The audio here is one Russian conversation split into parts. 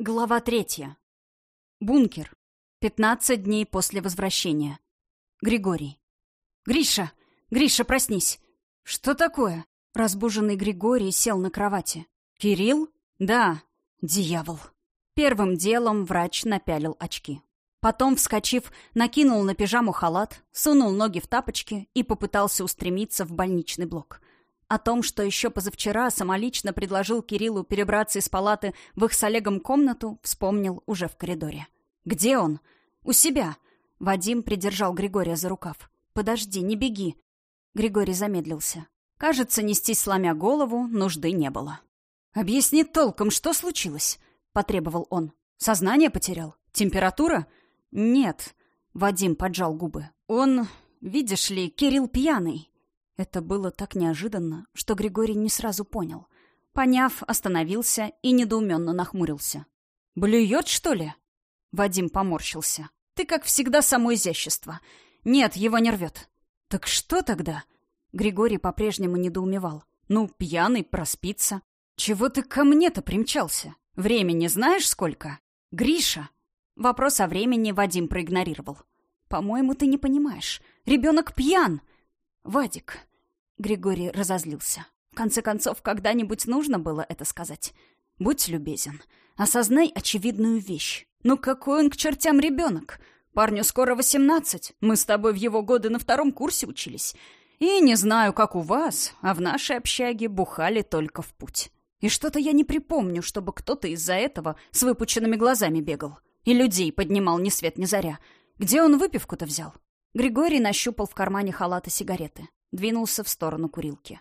Глава третья. Бункер. Пятнадцать дней после возвращения. Григорий. «Гриша! Гриша, проснись!» «Что такое?» Разбуженный Григорий сел на кровати. «Кирилл?» «Да. Дьявол». Первым делом врач напялил очки. Потом, вскочив, накинул на пижаму халат, сунул ноги в тапочки и попытался устремиться в больничный блок. О том, что еще позавчера самолично предложил Кириллу перебраться из палаты в их с Олегом комнату, вспомнил уже в коридоре. «Где он?» «У себя». Вадим придержал Григория за рукав. «Подожди, не беги». Григорий замедлился. Кажется, нестись сломя голову нужды не было. «Объясни толком, что случилось?» — потребовал он. «Сознание потерял? Температура?» «Нет», — Вадим поджал губы. «Он, видишь ли, Кирилл пьяный. Это было так неожиданно, что Григорий не сразу понял. Поняв, остановился и недоуменно нахмурился. «Блюет, что ли?» Вадим поморщился. «Ты, как всегда, само изящество. Нет, его не рвет». «Так что тогда?» Григорий по-прежнему недоумевал. «Ну, пьяный, проспится. Чего ты ко мне-то примчался? Времени знаешь сколько?» «Гриша!» Вопрос о времени Вадим проигнорировал. «По-моему, ты не понимаешь. Ребенок пьян!» «Вадик!» Григорий разозлился. «В конце концов, когда-нибудь нужно было это сказать. Будь любезен. Осознай очевидную вещь. Ну какой он к чертям ребенок? Парню скоро восемнадцать. Мы с тобой в его годы на втором курсе учились. И не знаю, как у вас, а в нашей общаге бухали только в путь. И что-то я не припомню, чтобы кто-то из-за этого с выпученными глазами бегал. И людей поднимал ни свет ни заря. Где он выпивку-то взял? Григорий нащупал в кармане халата сигареты. Двинулся в сторону курилки.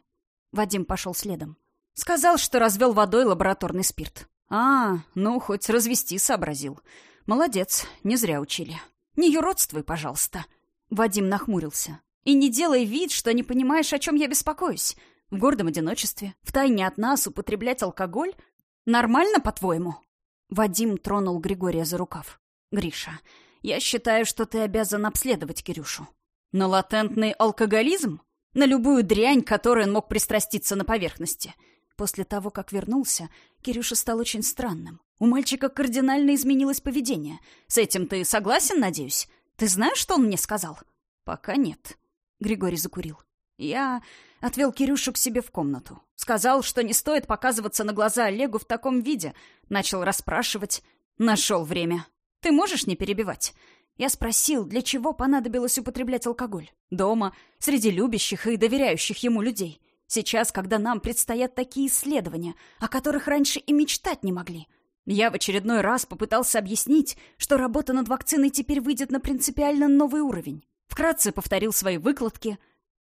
Вадим пошел следом. Сказал, что развел водой лабораторный спирт. А, ну, хоть развести сообразил. Молодец, не зря учили. Не юродствуй, пожалуйста. Вадим нахмурился. И не делай вид, что не понимаешь, о чем я беспокоюсь. В гордом одиночестве, втайне от нас употреблять алкоголь? Нормально, по-твоему? Вадим тронул Григория за рукав. Гриша, я считаю, что ты обязан обследовать Кирюшу. На латентный алкоголизм? На любую дрянь, которой он мог пристраститься на поверхности. После того, как вернулся, Кирюша стал очень странным. У мальчика кардинально изменилось поведение. С этим ты согласен, надеюсь? Ты знаешь, что он мне сказал? Пока нет. Григорий закурил. Я отвел Кирюшу к себе в комнату. Сказал, что не стоит показываться на глаза Олегу в таком виде. Начал расспрашивать. Нашел время. Ты можешь не перебивать? Я спросил, для чего понадобилось употреблять алкоголь. Дома, среди любящих и доверяющих ему людей. Сейчас, когда нам предстоят такие исследования, о которых раньше и мечтать не могли. Я в очередной раз попытался объяснить, что работа над вакциной теперь выйдет на принципиально новый уровень. Вкратце повторил свои выкладки.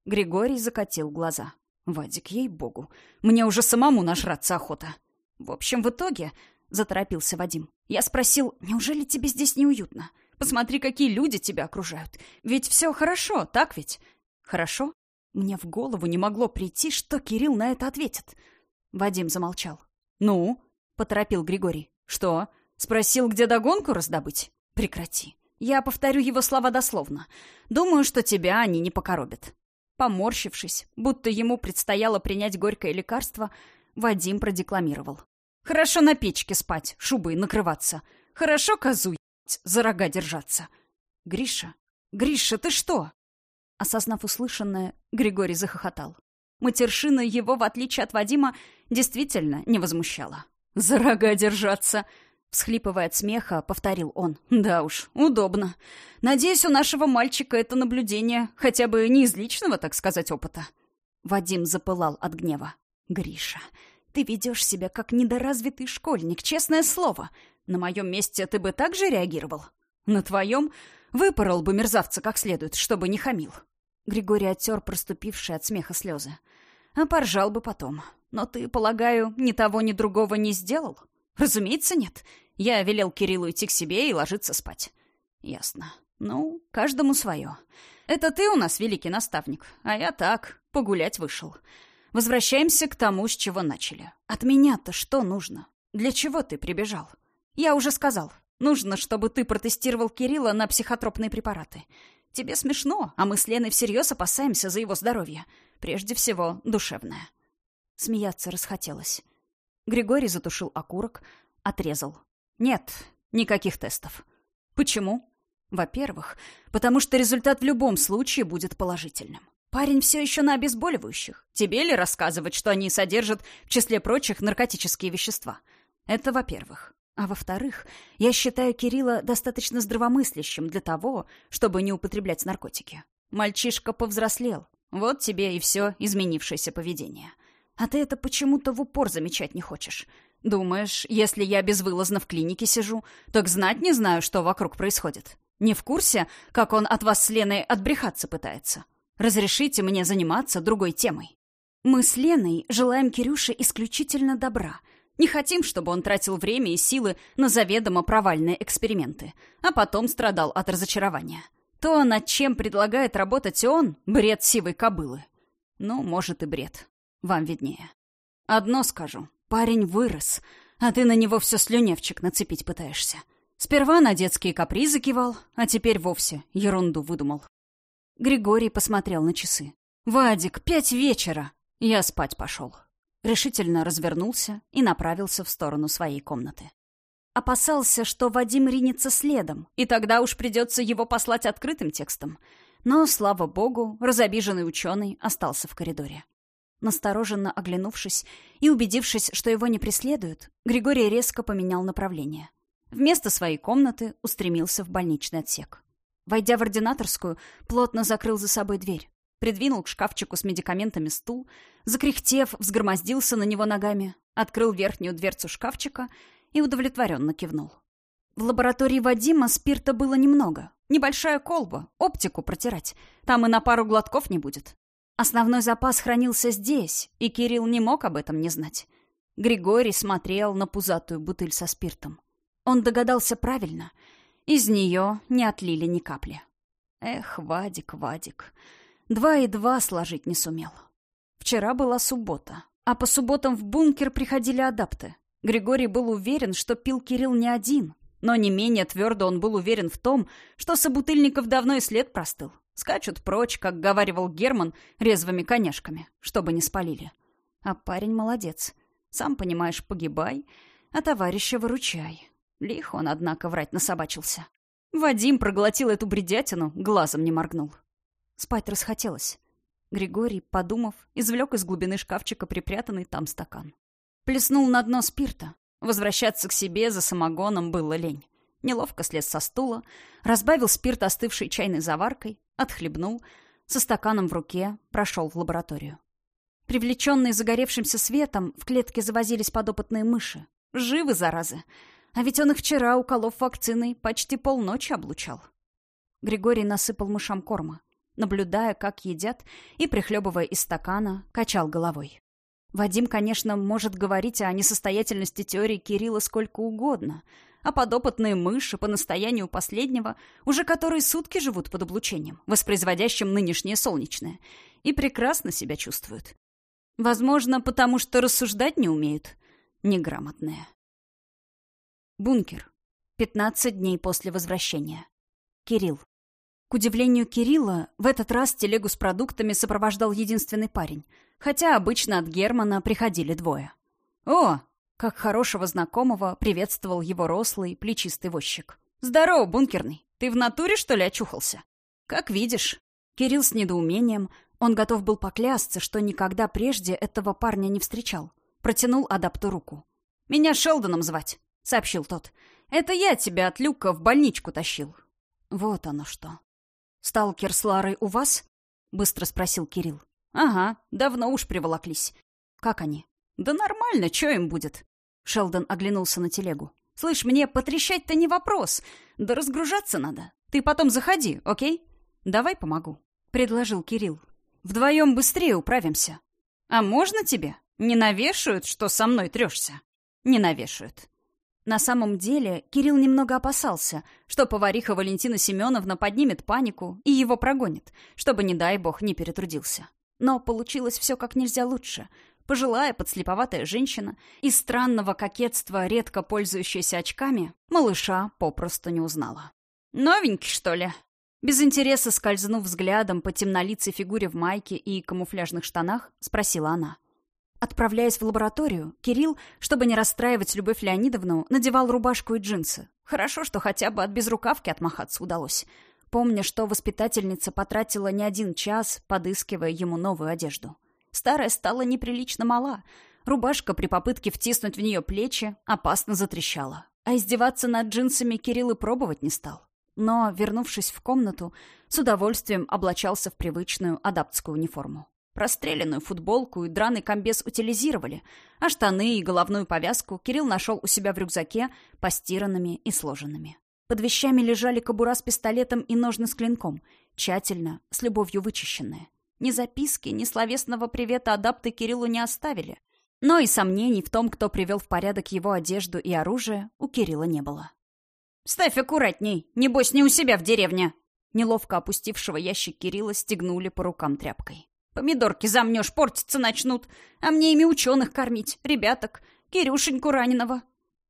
Григорий закатил глаза. «Вадик, ей-богу, мне уже самому нажраться охота». В общем, в итоге — заторопился Вадим. «Я спросил, неужели тебе здесь неуютно? Посмотри, какие люди тебя окружают. Ведь все хорошо, так ведь?» «Хорошо?» Мне в голову не могло прийти, что Кирилл на это ответит. Вадим замолчал. «Ну?» — поторопил Григорий. «Что? Спросил, где догонку раздобыть? Прекрати. Я повторю его слова дословно. Думаю, что тебя они не покоробят». Поморщившись, будто ему предстояло принять горькое лекарство, Вадим продекламировал. Хорошо на печке спать, шубой накрываться. Хорошо козу за рога держаться. Гриша, Гриша, ты что? Осознав услышанное, Григорий захохотал. Матершина его, в отличие от Вадима, действительно не возмущала. «За рога держаться!» Всхлипывая от смеха, повторил он. «Да уж, удобно. Надеюсь, у нашего мальчика это наблюдение хотя бы не из личного, так сказать, опыта». Вадим запылал от гнева. «Гриша, ты ведешь себя как недоразвитый школьник, честное слово. На моем месте ты бы так же реагировал? На твоем выпорол бы мерзавца как следует, чтобы не хамил. Григорий оттер проступившие от смеха слезы. А поржал бы потом. Но ты, полагаю, ни того, ни другого не сделал? Разумеется, нет. Я велел Кириллу идти к себе и ложиться спать. Ясно. Ну, каждому свое. Это ты у нас великий наставник, а я так, погулять вышел. Возвращаемся к тому, с чего начали. От меня-то что нужно? Для чего ты прибежал? Я уже сказал. Нужно, чтобы ты протестировал Кирилла на психотропные препараты. Тебе смешно, а мы с Леной всерьез опасаемся за его здоровье. Прежде всего, душевное. Смеяться расхотелось. Григорий затушил окурок, отрезал. Нет, никаких тестов. Почему? Во-первых, потому что результат в любом случае будет положительным. Парень все еще на обезболивающих. Тебе ли рассказывать, что они содержат, в числе прочих, наркотические вещества? Это во-первых. А во-вторых, я считаю Кирилла достаточно здравомыслящим для того, чтобы не употреблять наркотики. Мальчишка повзрослел. Вот тебе и все изменившееся поведение. А ты это почему-то в упор замечать не хочешь. Думаешь, если я безвылазно в клинике сижу, так знать не знаю, что вокруг происходит? Не в курсе, как он от вас с Леной отбрехаться пытается? Разрешите мне заниматься другой темой. Мы с Леной желаем Кирюше исключительно добра. Не хотим, чтобы он тратил время и силы на заведомо провальные эксперименты, а потом страдал от разочарования. То, над чем предлагает работать он, бред сивой кобылы. Ну, может и бред. Вам виднее. Одно скажу. Парень вырос, а ты на него все слюневчик нацепить пытаешься. Сперва на детские капризы кивал, а теперь вовсе ерунду выдумал. Григорий посмотрел на часы. «Вадик, пять вечера!» Я спать пошел. Решительно развернулся и направился в сторону своей комнаты. Опасался, что Вадим ринется следом, и тогда уж придется его послать открытым текстом. Но, слава богу, разобиженный ученый остался в коридоре. Настороженно оглянувшись и убедившись, что его не преследуют, Григорий резко поменял направление. Вместо своей комнаты устремился в больничный отсек. Войдя в ординаторскую, плотно закрыл за собой дверь. Придвинул к шкафчику с медикаментами стул, закряхтев, взгромоздился на него ногами, открыл верхнюю дверцу шкафчика и удовлетворенно кивнул. В лаборатории Вадима спирта было немного. Небольшая колба, оптику протирать. Там и на пару глотков не будет. Основной запас хранился здесь, и Кирилл не мог об этом не знать. Григорий смотрел на пузатую бутыль со спиртом. Он догадался правильно. Из нее не отлили ни капли. Эх, Вадик, Вадик. Два и два сложить не сумел. Вчера была суббота, а по субботам в бункер приходили адапты. Григорий был уверен, что пил Кирилл не один, но не менее твердо он был уверен в том, что собутыльников давно и след простыл. Скачут прочь, как говаривал Герман, резвыми коняшками, чтобы не спалили. А парень молодец. Сам понимаешь, погибай, а товарища выручай. Лихо он, однако, врать насобачился. Вадим проглотил эту бредятину, глазом не моргнул. Спать расхотелось. Григорий, подумав, извлек из глубины шкафчика припрятанный там стакан. Плеснул на дно спирта. Возвращаться к себе за самогоном было лень. Неловко слез со стула, разбавил спирт остывшей чайной заваркой, отхлебнул, со стаканом в руке прошел в лабораторию. Привлеченные загоревшимся светом, в клетке завозились подопытные мыши. Живы, заразы! А ведь он их вчера, уколов вакциной, почти полночи облучал. Григорий насыпал мышам корма, наблюдая, как едят, и, прихлебывая из стакана, качал головой. Вадим, конечно, может говорить о несостоятельности теории Кирилла сколько угодно, а подопытные мыши по настоянию последнего уже которые сутки живут под облучением, воспроизводящим нынешнее солнечное, и прекрасно себя чувствуют. Возможно, потому что рассуждать не умеют. Неграмотные. Бункер. 15 дней после возвращения. Кирилл. К удивлению Кирилла, в этот раз телегу с продуктами сопровождал единственный парень, хотя обычно от Германа приходили двое. «О!» — как хорошего знакомого приветствовал его рослый, плечистый возчик. «Здорово, бункерный! Ты в натуре, что ли, очухался?» «Как видишь». Кирилл с недоумением, он готов был поклясться, что никогда прежде этого парня не встречал. Протянул адапту руку. «Меня Шелдоном звать сообщил тот. «Это я тебя от люка в больничку тащил». «Вот оно что». «Сталкер с Ларой у вас?» — быстро спросил Кирилл. «Ага, давно уж приволоклись. Как они?» «Да нормально, что им будет?» Шелдон оглянулся на телегу. «Слышь, мне потрещать-то не вопрос. Да разгружаться надо. Ты потом заходи, окей?» «Давай помогу», — предложил Кирилл. «Вдвоем быстрее управимся». «А можно тебе? Не навешают, что со мной трешься?» «Не навешают. На самом деле Кирилл немного опасался, что повариха Валентина Семеновна поднимет панику и его прогонит, чтобы, не дай бог, не перетрудился. Но получилось все как нельзя лучше. Пожилая подслеповатая женщина, из странного кокетства, редко пользующаяся очками, малыша попросту не узнала. «Новенький, что ли?» Без интереса скользнув взглядом по темнолицей фигуре в майке и камуфляжных штанах, спросила она. Отправляясь в лабораторию, Кирилл, чтобы не расстраивать Любовь Леонидовну, надевал рубашку и джинсы. Хорошо, что хотя бы от безрукавки отмахаться удалось. Помня, что воспитательница потратила не один час, подыскивая ему новую одежду. Старая стала неприлично мала. Рубашка при попытке втиснуть в нее плечи опасно затрещала. А издеваться над джинсами Кирилл и пробовать не стал. Но, вернувшись в комнату, с удовольствием облачался в привычную адаптскую униформу. Простреленную футболку и драный комбез утилизировали, а штаны и головную повязку Кирилл нашел у себя в рюкзаке постиранными и сложенными. Под вещами лежали кобура с пистолетом и ножны с клинком, тщательно, с любовью вычищенные. Ни записки, ни словесного привета адапты Кириллу не оставили. Но и сомнений в том, кто привел в порядок его одежду и оружие, у Кирилла не было. «Ставь аккуратней, небось не у себя в деревне!» Неловко опустившего ящик Кирилла стегнули по рукам тряпкой. Помидорки замнешь, портиться начнут. А мне ими ученых кормить, ребяток, Кирюшеньку раненого».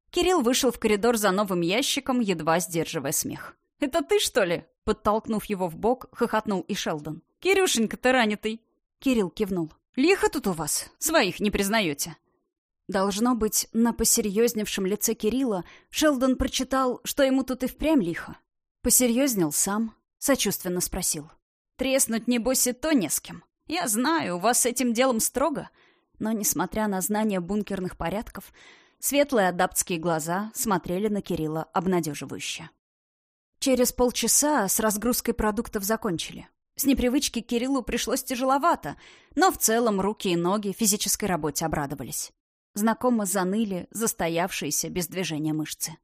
Кирилл вышел в коридор за новым ящиком, едва сдерживая смех. «Это ты, что ли?» Подтолкнув его в бок, хохотнул и Шелдон. «Кирюшенька-то ранитый!» Кирилл кивнул. «Лихо тут у вас. Своих не признаете». Должно быть, на посерьезневшем лице Кирилла Шелдон прочитал, что ему тут и впрямь лихо. Посерьезнел сам, сочувственно спросил. «Треснуть, небось, и то не с кем. Я знаю, у вас с этим делом строго, но, несмотря на знание бункерных порядков, светлые адаптские глаза смотрели на Кирилла обнадеживающе. Через полчаса с разгрузкой продуктов закончили. С непривычки Кириллу пришлось тяжеловато, но в целом руки и ноги физической работе обрадовались. Знакомо заныли застоявшиеся без движения мышцы.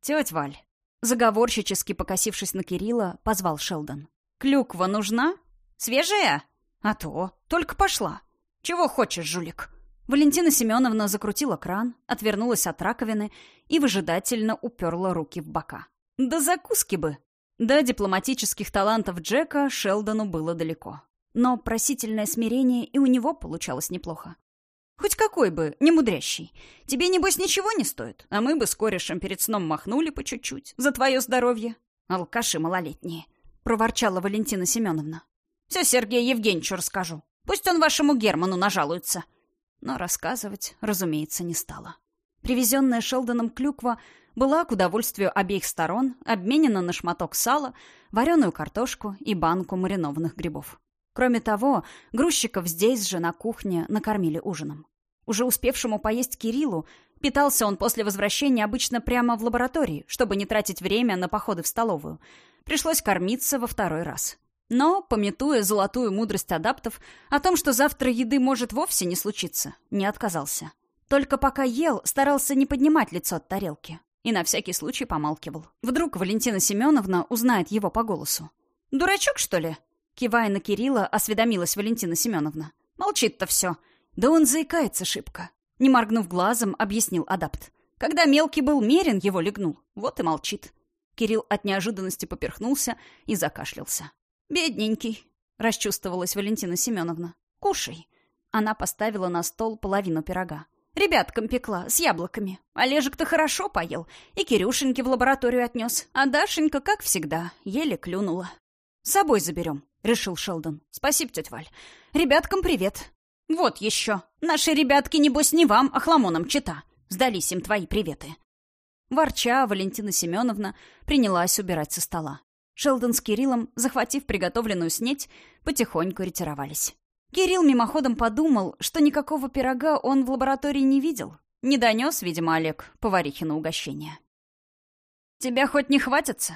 «Тетя Валь», заговорщически покосившись на Кирилла, позвал Шелдон. «Клюква нужна? Свежая?» «А то, только пошла. Чего хочешь, жулик?» Валентина Семеновна закрутила кран, отвернулась от раковины и выжидательно уперла руки в бока. «Да закуски бы!» До дипломатических талантов Джека Шелдону было далеко. Но просительное смирение и у него получалось неплохо. Хоть какой бы, не мудрящий. Тебе, небось, ничего не стоит, а мы бы с корешем перед сном махнули по чуть-чуть. За твое здоровье. Алкаши малолетние, — проворчала Валентина Семеновна. Все Сергею Евгеньевичу расскажу. Пусть он вашему Герману нажалуется. Но рассказывать, разумеется, не стала. Привезенная Шелдоном клюква была, к удовольствию обеих сторон, обменена на шматок сала, вареную картошку и банку маринованных грибов. Кроме того, грузчиков здесь же, на кухне, накормили ужином. Уже успевшему поесть Кириллу, питался он после возвращения обычно прямо в лаборатории, чтобы не тратить время на походы в столовую. Пришлось кормиться во второй раз. Но, пометуя золотую мудрость адаптов о том, что завтра еды может вовсе не случиться, не отказался. Только пока ел, старался не поднимать лицо от тарелки. И на всякий случай помалкивал. Вдруг Валентина Семеновна узнает его по голосу. «Дурачок, что ли?» Кивая на Кирилла, осведомилась Валентина Семеновна. «Молчит-то все. Да он заикается шибко». Не моргнув глазом, объяснил адапт. Когда мелкий был мерен, его легнул. Вот и молчит. Кирилл от неожиданности поперхнулся и закашлялся. «Бедненький», — расчувствовалась Валентина Семеновна. «Кушай». Она поставила на стол половину пирога. «Ребяткам пекла, с яблоками. Олежек-то хорошо поел, и Кирюшеньке в лабораторию отнес. А Дашенька, как всегда, еле клюнула». «С собой заберем», — решил Шелдон. «Спасибо, тетя Валь. Ребяткам привет». «Вот еще. Наши ребятки, небось, не вам, а хламонам чита. Сдались им твои приветы». Ворча, Валентина Семеновна принялась убирать со стола. Шелдон с Кириллом, захватив приготовленную снеть, потихоньку ретировались. Кирилл мимоходом подумал, что никакого пирога он в лаборатории не видел. Не донес, видимо, Олег поварихину угощение. «Тебя хоть не хватится?»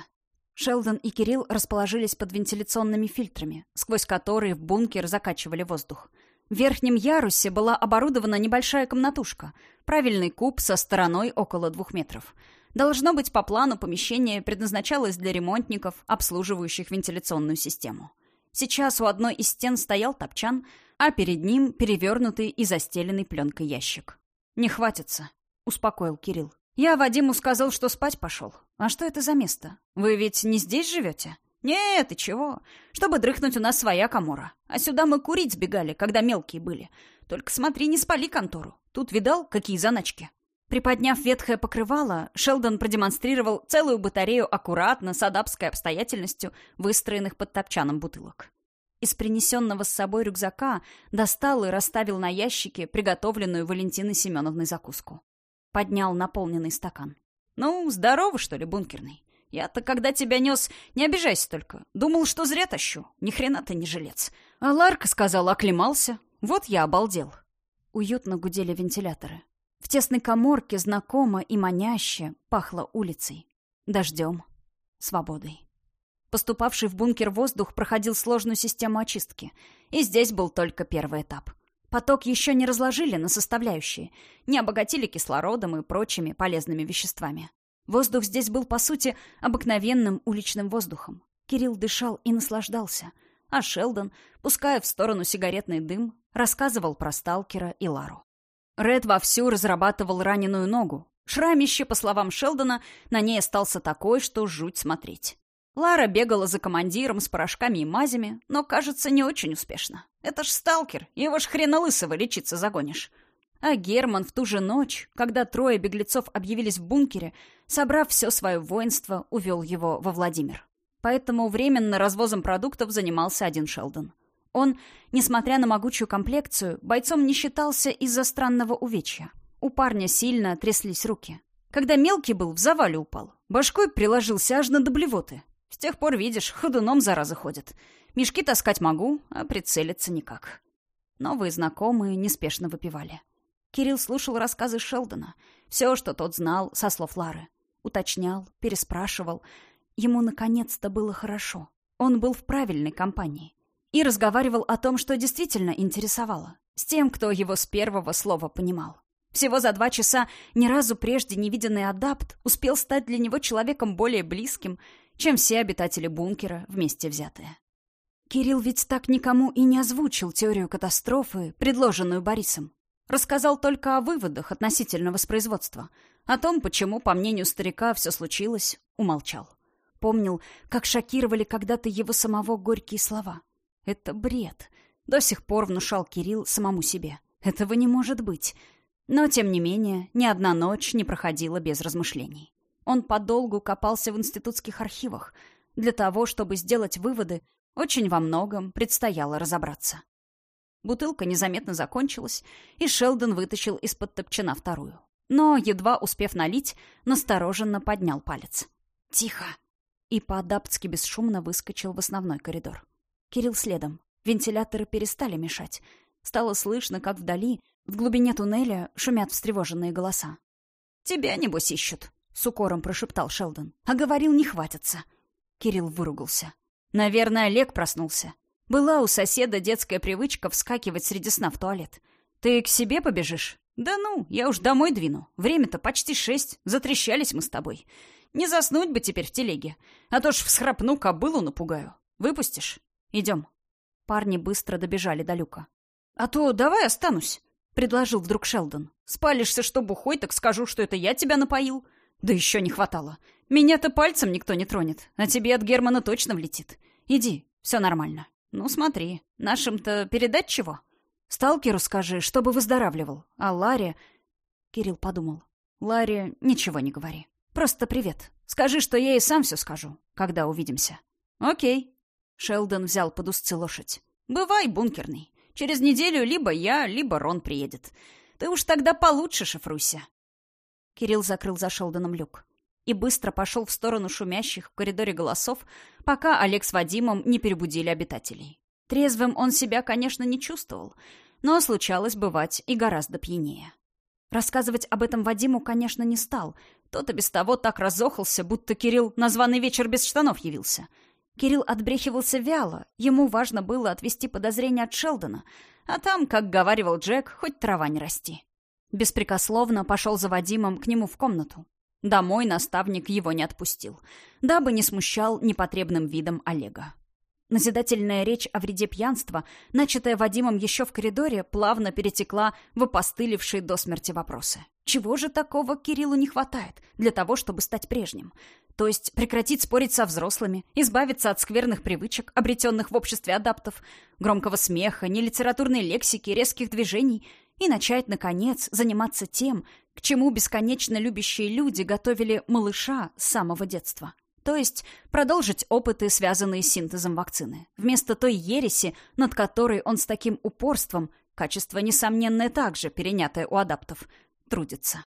Шелдон и Кирилл расположились под вентиляционными фильтрами, сквозь которые в бункер закачивали воздух. В верхнем ярусе была оборудована небольшая комнатушка, правильный куб со стороной около двух метров — Должно быть, по плану помещение предназначалось для ремонтников, обслуживающих вентиляционную систему. Сейчас у одной из стен стоял топчан, а перед ним перевернутый и застеленный пленкой ящик. «Не хватится», — успокоил Кирилл. «Я Вадиму сказал, что спать пошел. А что это за место? Вы ведь не здесь живете?» «Нет, и чего? Чтобы дрыхнуть, у нас своя комора. А сюда мы курить сбегали, когда мелкие были. Только смотри, не спали контору. Тут видал, какие заначки?» Приподняв ветхое покрывало, Шелдон продемонстрировал целую батарею аккуратно, с адапской обстоятельностью, выстроенных под топчаном бутылок. из принесенного с собой рюкзака достал и расставил на ящике приготовленную Валентиной Семеновной закуску. Поднял наполненный стакан. «Ну, здорово, что ли, бункерный? Я-то, когда тебя нес, не обижайся только. Думал, что зря тащу. Ни хрена ты не жилец. А Ларка сказал, оклемался. Вот я обалдел». Уютно гудели вентиляторы. В тесной коморке знакомо и маняще пахло улицей, дождем, свободой. Поступавший в бункер воздух проходил сложную систему очистки, и здесь был только первый этап. Поток еще не разложили на составляющие, не обогатили кислородом и прочими полезными веществами. Воздух здесь был, по сути, обыкновенным уличным воздухом. Кирилл дышал и наслаждался, а Шелдон, пуская в сторону сигаретный дым, рассказывал про сталкера и Лару. Ред вовсю разрабатывал раненую ногу. Шрамище, по словам Шелдона, на ней остался такой, что жуть смотреть. Лара бегала за командиром с порошками и мазями, но, кажется, не очень успешно. Это ж сталкер, его ж хрена лысого лечиться загонишь. А Герман в ту же ночь, когда трое беглецов объявились в бункере, собрав все свое воинство, увел его во Владимир. Поэтому временно развозом продуктов занимался один Шелдон. Он, несмотря на могучую комплекцию, бойцом не считался из-за странного увечья. У парня сильно тряслись руки. Когда мелкий был, в завале упал. Башкой приложился аж на доблевоты. С тех пор, видишь, ходуном заразы ходят. Мешки таскать могу, а прицелиться никак. Новые знакомые неспешно выпивали. Кирилл слушал рассказы Шелдона. Все, что тот знал, со слов Лары. Уточнял, переспрашивал. Ему наконец-то было хорошо. Он был в правильной компании и разговаривал о том, что действительно интересовало, с тем, кто его с первого слова понимал. Всего за два часа ни разу прежде невиденный адапт успел стать для него человеком более близким, чем все обитатели бункера вместе взятые. Кирилл ведь так никому и не озвучил теорию катастрофы, предложенную Борисом. Рассказал только о выводах относительно воспроизводства. О том, почему, по мнению старика, все случилось, умолчал. Помнил, как шокировали когда-то его самого горькие слова — это бред. До сих пор внушал Кирилл самому себе. Этого не может быть. Но, тем не менее, ни одна ночь не проходила без размышлений. Он подолгу копался в институтских архивах. Для того, чтобы сделать выводы, очень во многом предстояло разобраться. Бутылка незаметно закончилась, и Шелдон вытащил из-под топчана вторую. Но, едва успев налить, настороженно поднял палец. «Тихо!» И по-адаптски бесшумно выскочил в основной коридор. Кирилл следом. Вентиляторы перестали мешать. Стало слышно, как вдали, в глубине туннеля, шумят встревоженные голоса. «Тебя, небось, ищут», — с укором прошептал Шелдон. «А говорил, не хватится». Кирилл выругался. «Наверное, Олег проснулся. Была у соседа детская привычка вскакивать среди сна в туалет. Ты к себе побежишь?» «Да ну, я уж домой двину. Время-то почти шесть. Затрещались мы с тобой. Не заснуть бы теперь в телеге. А то ж всхрапну, кобылу напугаю. Выпустишь?» Идем». Парни быстро добежали до люка. «А то давай останусь», — предложил вдруг Шелдон. «Спалишься, что бухой, так скажу, что это я тебя напоил». «Да еще не хватало. Меня-то пальцем никто не тронет, а тебе от Германа точно влетит. Иди, все нормально. Ну, смотри, нашим-то передать чего? Сталкеру скажи, чтобы выздоравливал, а Ларе...» Кирилл подумал. «Ларе ничего не говори. Просто привет. Скажи, что я и сам все скажу, когда увидимся». «Окей», Шелдон взял под узцы лошадь. «Бывай, бункерный. Через неделю либо я, либо Рон приедет. Ты уж тогда получше шифруйся». Кирилл закрыл за Шелдоном люк и быстро пошел в сторону шумящих в коридоре голосов, пока Олег с Вадимом не перебудили обитателей. Трезвым он себя, конечно, не чувствовал, но случалось бывать и гораздо пьянее. Рассказывать об этом Вадиму, конечно, не стал. Тот и без того так разохался, будто Кирилл на званый вечер без штанов явился — Кирилл отбрехивался вяло, ему важно было отвести подозрения от Шелдона, а там, как говаривал Джек, хоть трава не расти. Беспрекословно пошел за Вадимом к нему в комнату. Домой наставник его не отпустил, дабы не смущал непотребным видом Олега. Назидательная речь о вреде пьянства, начатая Вадимом еще в коридоре, плавно перетекла в опостылевшие до смерти вопросы. Чего же такого Кириллу не хватает для того, чтобы стать прежним? То есть прекратить спорить со взрослыми, избавиться от скверных привычек, обретенных в обществе адаптов, громкого смеха, нелитературной лексики, резких движений, и начать, наконец, заниматься тем, к чему бесконечно любящие люди готовили малыша с самого детства. То есть продолжить опыты, связанные с синтезом вакцины, вместо той ереси, над которой он с таким упорством, качество несомненное также, перенятое у адаптов, трудится.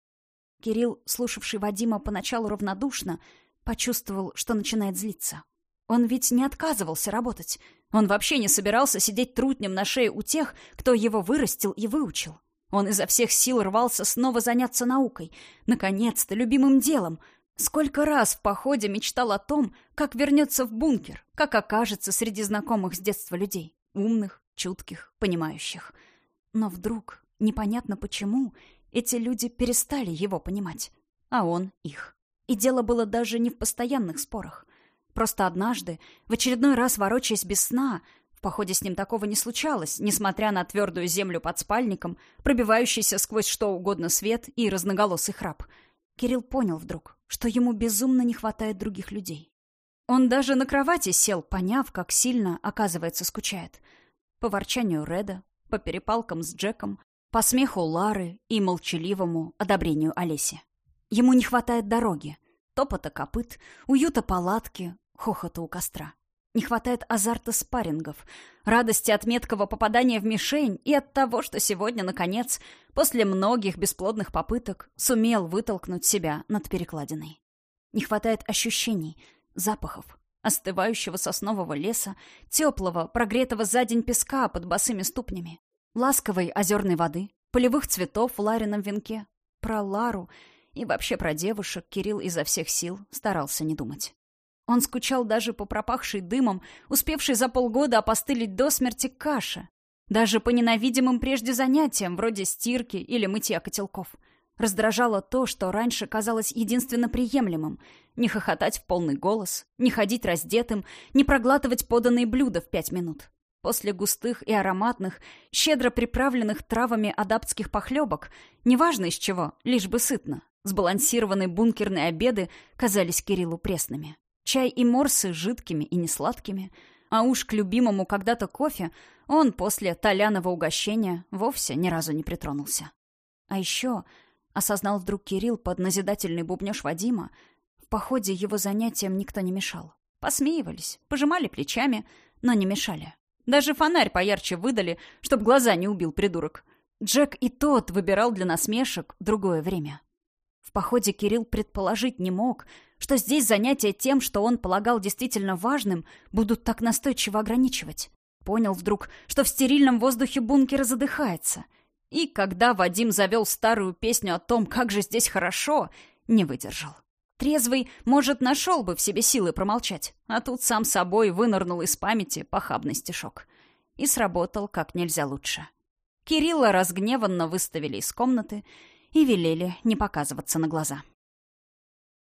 Кирилл, слушавший Вадима поначалу равнодушно, почувствовал, что начинает злиться. Он ведь не отказывался работать. Он вообще не собирался сидеть трутнем на шее у тех, кто его вырастил и выучил. Он изо всех сил рвался снова заняться наукой. Наконец-то, любимым делом. Сколько раз в походе мечтал о том, как вернется в бункер, как окажется среди знакомых с детства людей. Умных, чутких, понимающих. Но вдруг, непонятно почему, эти люди перестали его понимать. А он их. И дело было даже не в постоянных спорах. Просто однажды, в очередной раз ворочаясь без сна, в походе с ним такого не случалось, несмотря на твердую землю под спальником, пробивающийся сквозь что угодно свет и разноголосый храп, Кирилл понял вдруг, что ему безумно не хватает других людей. Он даже на кровати сел, поняв, как сильно, оказывается, скучает. По ворчанию Реда, по перепалкам с Джеком, по смеху Лары и молчаливому одобрению Олеси. Ему не хватает дороги, топота копыт, уюта палатки, хохота у костра. Не хватает азарта спаррингов, радости от меткого попадания в мишень и от того, что сегодня, наконец, после многих бесплодных попыток, сумел вытолкнуть себя над перекладиной. Не хватает ощущений, запахов, остывающего соснового леса, теплого, прогретого за день песка под босыми ступнями, ласковой озерной воды, полевых цветов в Ларином венке. Про Лару и вообще про девушек Кирилл изо всех сил старался не думать. Он скучал даже по пропахшей дымом, успевшей за полгода опостылить до смерти каше. Даже по ненавидимым прежде занятиям, вроде стирки или мытья котелков. Раздражало то, что раньше казалось единственно приемлемым. Не хохотать в полный голос, не ходить раздетым, не проглатывать поданные блюда в пять минут. После густых и ароматных, щедро приправленных травами адаптских похлебок, неважно из чего, лишь бы сытно, сбалансированные бункерные обеды казались Кириллу пресными. Чай и морсы жидкими и несладкими. А уж к любимому когда-то кофе он после толяного угощения вовсе ни разу не притронулся. А еще, осознал вдруг Кирилл под назидательный бубнёж Вадима, в походе его занятиям никто не мешал. Посмеивались, пожимали плечами, но не мешали. Даже фонарь поярче выдали, чтоб глаза не убил придурок. Джек и тот выбирал для насмешек другое время. В походе Кирилл предположить не мог, что здесь занятия тем, что он полагал действительно важным, будут так настойчиво ограничивать. Понял вдруг, что в стерильном воздухе бункера задыхается. И когда Вадим завел старую песню о том, как же здесь хорошо, не выдержал. Трезвый, может, нашел бы в себе силы промолчать, а тут сам собой вынырнул из памяти похабный стишок. И сработал как нельзя лучше. Кирилла разгневанно выставили из комнаты и велели не показываться на глаза.